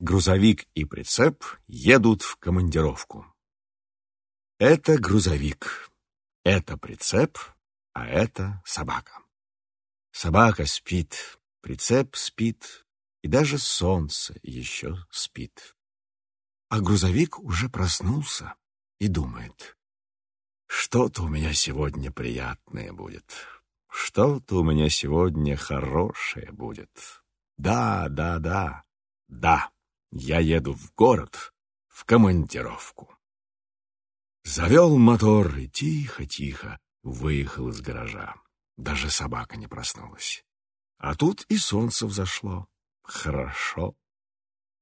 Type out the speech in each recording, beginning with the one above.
Грузовик и прицеп едут в командировку. Это грузовик, это прицеп, а это собака. Собака спит, прицеп спит, и даже солнце еще спит. А грузовик уже проснулся и думает, что-то у меня сегодня приятное будет, что-то у меня сегодня хорошее будет. Да, да, да, да, я еду в город в командировку. Завел мотор и тихо-тихо выехал из гаража. Даже собака не проснулась. А тут и солнце взошло. Хорошо.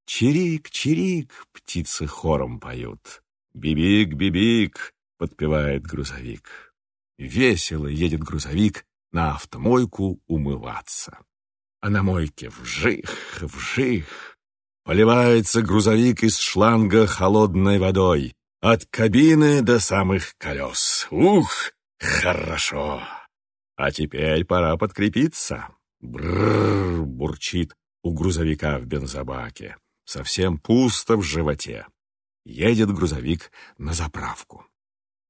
Чирик, чирик, птицы хором поют. Бибик, бибик, подпевает грузовик. Весело едет грузовик на автомойку умываться. А на мойке вжих, вжих. Поливается грузовик из шланга холодной водой. От кабины до самых колес. Ух, хорошо. А теперь пора подкрепиться. Бррр, бурчит у грузовика в бензобаке. Совсем пусто в животе. Едет грузовик на заправку.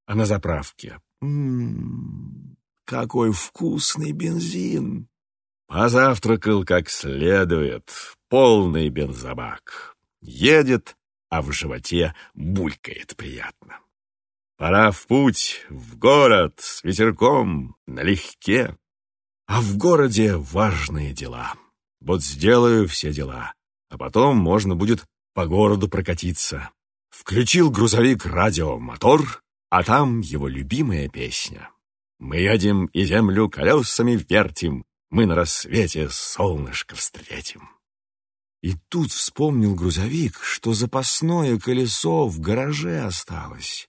А на заправке... М -м -м, какой вкусный бензин! Позавтракал как следует. Полный бензобак. Едет, а в животе булькает приятно. Пора в путь, в город, с ветерком, налегке. А в городе важные дела. Вот сделаю все дела, а потом можно будет по городу прокатиться. Включил грузовик радиомотор, а там его любимая песня. Мы едем и землю колесами вертим, мы на рассвете солнышко встретим. И тут вспомнил грузовик, что запасное колесо в гараже осталось.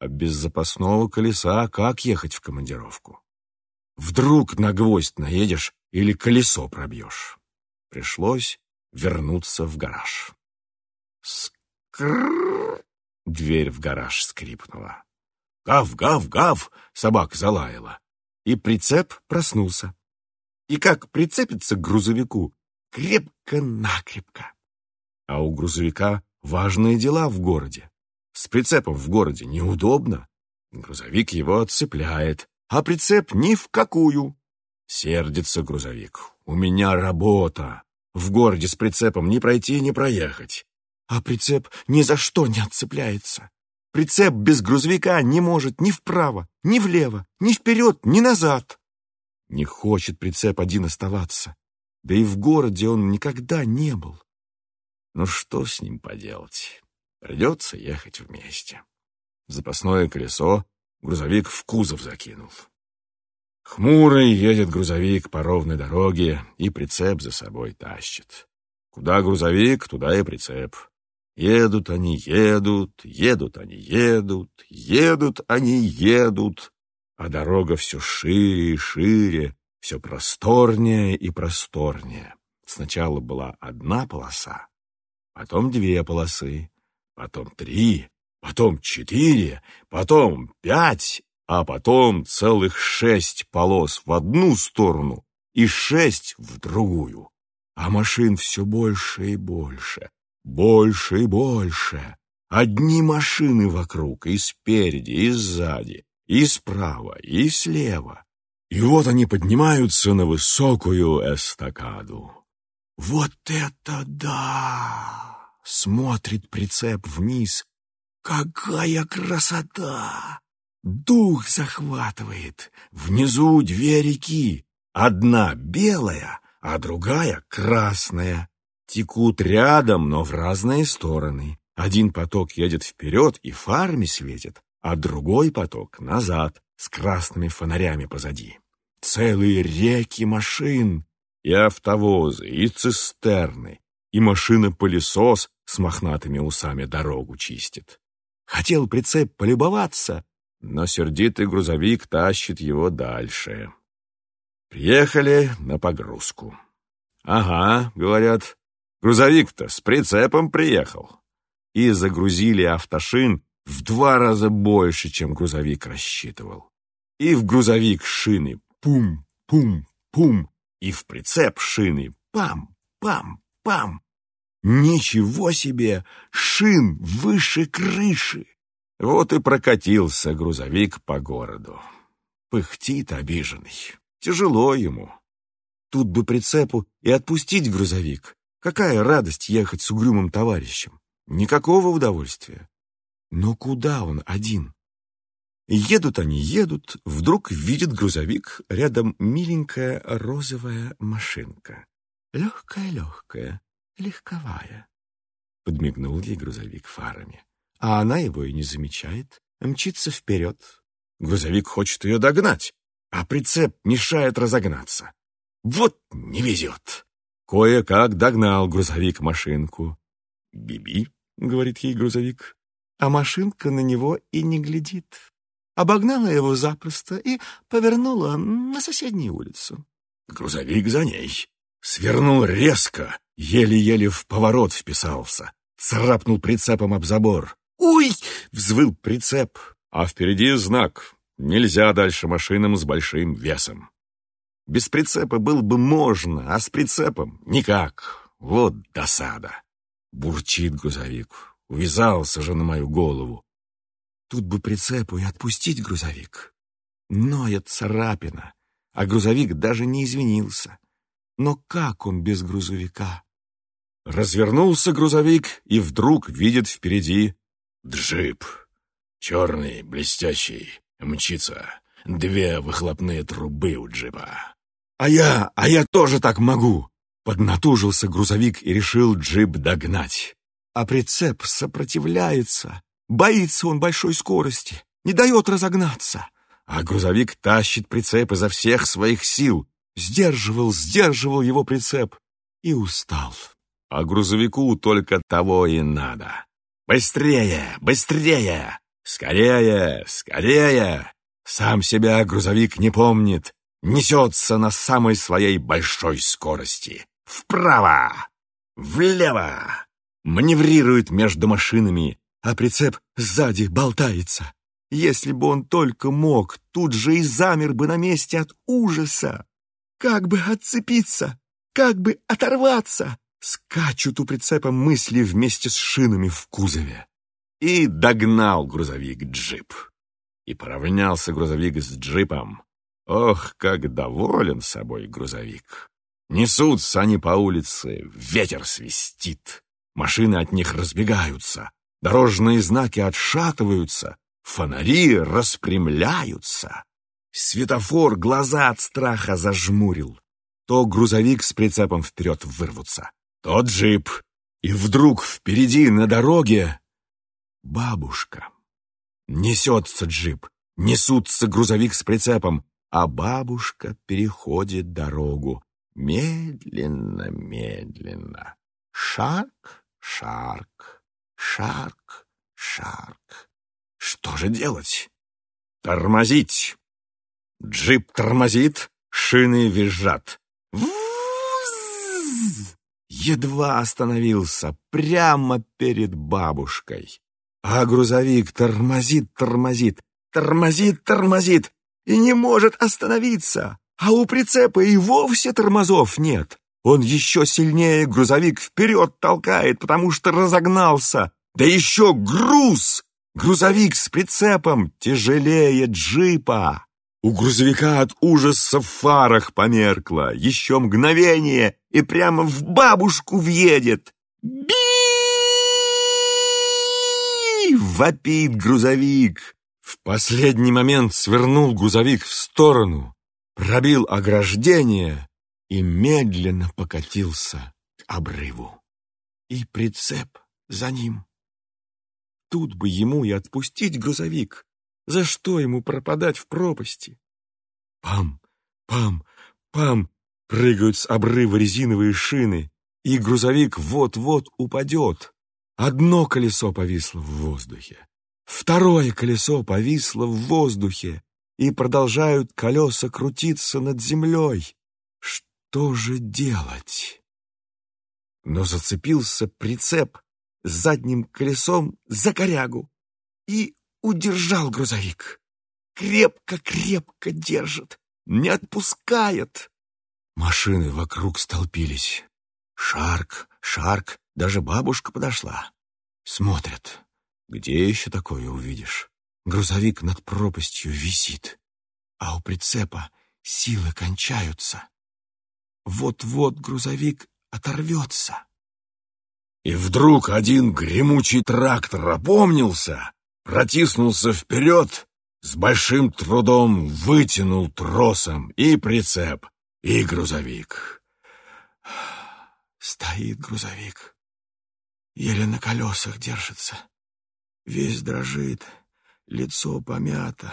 А без запасного колеса как ехать в командировку? Вдруг на гвоздь наедешь или колесо пробьешь. Пришлось вернуться в гараж. Скрррр! Дверь в гараж скрипнула. Гав, гав, гав! Собака залаяла. И прицеп проснулся. И как прицепится к грузовику, крепко-накрепко. А у грузовика важные дела в городе. С прицепом в городе неудобно. Грузовик его отцепляет, а прицеп ни в какую. Сердится грузовик. У меня работа. В городе с прицепом не пройти, не проехать. А прицеп ни за что не отцепляется. Прицеп без грузовика не может ни вправо, ни влево, ни вперед, ни назад. Не хочет прицеп один оставаться. Да и в городе он никогда не был. Ну что с ним поделать? Придется ехать вместе. Запасное колесо грузовик в кузов закинул. Хмурый едет грузовик по ровной дороге и прицеп за собой тащит. Куда грузовик, туда и прицеп. Едут они, едут, едут они, едут, едут они, едут, а дорога все шире и шире, все просторнее и просторнее. Сначала была одна полоса, потом две полосы, потом три, потом четыре, потом пять, а потом целых шесть полос в одну сторону и шесть в другую. А машин все больше и больше, больше и больше. Одни машины вокруг, и спереди, и сзади, и справа, и слева. И вот они поднимаются на высокую эстакаду. Вот это да! Смотрит прицеп вниз. Какая красота! Дух захватывает. Внизу две реки. Одна белая, а другая красная. Текут рядом, но в разные стороны. Один поток едет вперед и фарами светит, а другой поток назад, с красными фонарями позади. Целые реки машин, и автовозы, и цистерны, и машина-пылесос с мохнатыми усами дорогу чистит. Хотел прицеп полюбоваться, но сердитый грузовик тащит его дальше. Приехали на погрузку. «Ага», — говорят, — «грузовик-то с прицепом приехал». И загрузили автошин в два раза больше, чем грузовик рассчитывал. И в грузовик шины пум-пум-пум, и в прицеп шины пам-пам-пам. Ничего себе! Шин выше крыши! Вот и прокатился грузовик по городу. Пыхтит обиженный. Тяжело ему. Тут бы прицепу и отпустить грузовик. Какая радость ехать с угрюмым товарищем. Никакого удовольствия. Но куда он один? Едут они, едут, вдруг видит грузовик, рядом миленькая розовая машинка. Легкая-легкая, легковая. Подмигнул ей грузовик фарами. А она его и не замечает, мчится вперед. Грузовик хочет ее догнать, а прицеп мешает разогнаться. Вот не везет. Кое-как догнал грузовик машинку. «Биби», — говорит ей грузовик, а машинка на него и не глядит. Обогнала его запросто и повернула на соседнюю улицу. Грузовик за ней. Свернул резко, еле-еле в поворот вписался. Царапнул прицепом об забор. «Уй!» — взвыл прицеп. А впереди знак. Нельзя дальше машинам с большим весом. Без прицепа было бы можно, а с прицепом никак. Вот досада. Бурчит грузовик. Увязался же на мою голову. Тут бы прицепу и отпустить грузовик. Ноет царапина, а грузовик даже не извинился. Но как он без грузовика? Развернулся грузовик и вдруг видит впереди джип. Черный, блестящий, мчится. Две выхлопные трубы у джипа. «А я, а я тоже так могу!» Поднатужился грузовик и решил джип догнать. А прицеп сопротивляется. Боится он большой скорости, не дает разогнаться. А грузовик тащит прицеп изо всех своих сил. Сдерживал, сдерживал его прицеп и устал. А грузовику только того и надо. Быстрее, быстрее, скорее, скорее. Сам себя грузовик не помнит, несется на самой своей большой скорости. Вправо, влево, маневрирует между машинами, а прицеп сзади болтается. Если бы он только мог, тут же и замер бы на месте от ужаса. Как бы отцепиться? Как бы оторваться? Скачут у прицепа мысли вместе с шинами в кузове. И догнал грузовик джип. И поравнялся грузовик с джипом. Ох, как доволен собой грузовик. Несутся они по улице, ветер свистит. Машины от них разбегаются. Дорожные знаки отшатываются, фонари распрямляются. Светофор глаза от страха зажмурил. То грузовик с прицепом вперед вырвутся, то джип. И вдруг впереди на дороге бабушка. Несется джип, несутся грузовик с прицепом, а бабушка переходит дорогу. Медленно, медленно. Шаг, шаг. Шарк, Шарк. Что же делать? Тормозить. Джип тормозит, шины визжат. Едва остановился прямо перед бабушкой. А грузовик тормозит, тормозит, тормозит, тормозит и не может остановиться. А у прицепа и вовсе тормозов нет. Он еще сильнее грузовик вперед толкает, потому что разогнался. Да еще груз! Грузовик с прицепом тяжелее джипа. У грузовика от ужаса в фарах померкло. Еще мгновение, и прямо в бабушку въедет. би вопит грузовик. В последний момент свернул грузовик в сторону, пробил ограждение и медленно покатился к обрыву. И прицеп за ним. Тут бы ему и отпустить грузовик. За что ему пропадать в пропасти? Пам, пам, пам, прыгают с обрыва резиновые шины, и грузовик вот-вот упадет. Одно колесо повисло в воздухе, второе колесо повисло в воздухе, и продолжают колеса крутиться над землей. Что же делать? Но зацепился прицеп задним колесом за корягу и удержал грузовик. Крепко-крепко держит, не отпускает. Машины вокруг столпились. Шарк, шарк, Даже бабушка подошла. Смотрят. Где еще такое увидишь? Грузовик над пропастью висит, а у прицепа силы кончаются. Вот-вот грузовик оторвется. И вдруг один гремучий трактор опомнился, протиснулся вперед, с большим трудом вытянул тросом и прицеп, и грузовик. Стоит грузовик, еле на колесах держится, весь дрожит, лицо помято.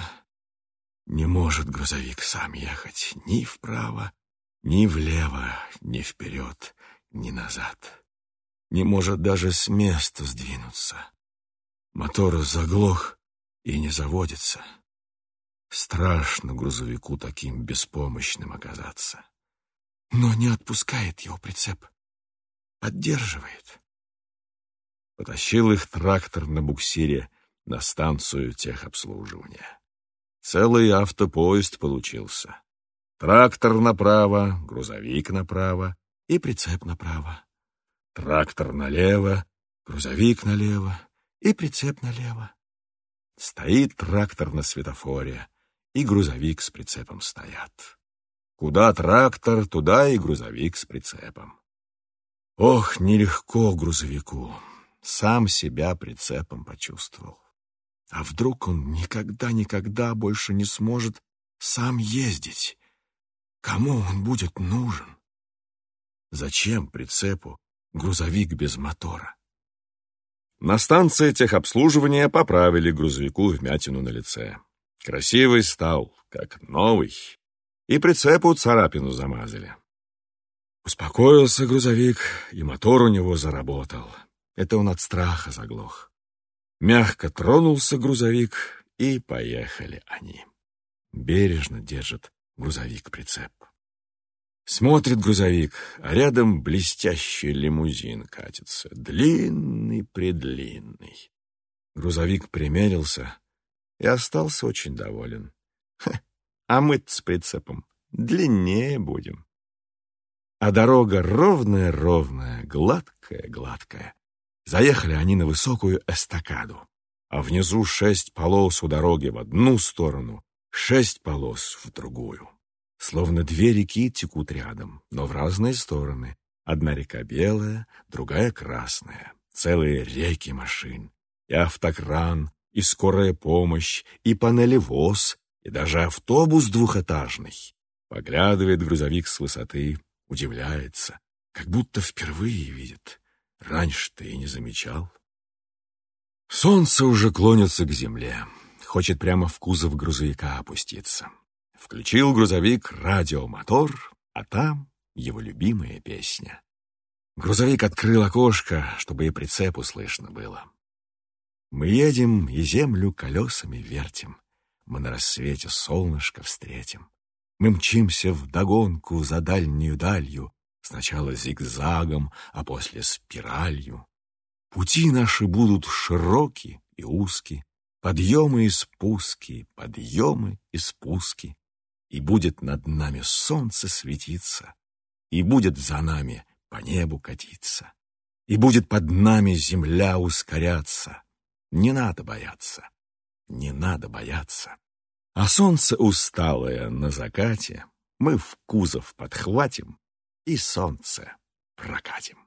Не может грузовик сам ехать ни вправо, ни влево, ни вперед, ни назад. Не может даже с места сдвинуться. Мотор заглох и не заводится. Страшно грузовику таким беспомощным оказаться. Но не отпускает его прицеп. Поддерживает. Потащил их трактор на буксире на станцию техобслуживания. Целый автопоезд получился. Трактор направо, грузовик направо и прицеп направо. Трактор налево, грузовик налево и прицеп налево. Стоит трактор на светофоре, и грузовик с прицепом стоят. Куда трактор, туда и грузовик с прицепом. Ох, нелегко грузовику. Сам себя прицепом почувствовал. А вдруг он никогда-никогда больше не сможет сам ездить? Кому он будет нужен? Зачем прицепу грузовик без мотора? На станции техобслуживания поправили грузовику вмятину на лице. Красивый стал, как новый, и прицепу царапину замазали. Успокоился грузовик, и мотор у него заработал. Это он от страха заглох. Мягко тронулся грузовик, и поехали они. Бережно держит грузовик-прицеп. Смотрит грузовик, а рядом блестящий лимузин катится, длинный-предлинный. Грузовик примерился и остался очень доволен. Ха, а мы с прицепом длиннее будем. А дорога ровная-ровная, гладкая-гладкая. Заехали они на высокую эстакаду, а внизу шесть полос у дороги в одну сторону, шесть полос в другую. Словно две реки текут рядом, но в разные стороны. Одна река белая, другая красная. Целые реки машин. И автокран, и скорая помощь, и панелевоз, и даже автобус двухэтажный. Поглядывает грузовик с высоты, удивляется, как будто впервые видит. Раньше-то и не замечал. Солнце уже клонится к земле, хочет прямо в кузов грузовика опуститься. Включил грузовик радиомотор, а там его любимая песня. Грузовик открыл окошко, чтобы и прицепу слышно было. Мы едем и землю колесами вертим, мы на рассвете солнышко встретим. Мы мчимся вдогонку за дальнюю далью, Сначала зигзагом, а после спиралью. Пути наши будут широкие и узкие, Подъемы и спуски, подъемы и спуски. И будет над нами солнце светиться, И будет за нами по небу катиться, И будет под нами земля ускоряться. Не надо бояться, не надо бояться. А солнце усталое на закате Мы в кузов подхватим и солнце прокатим.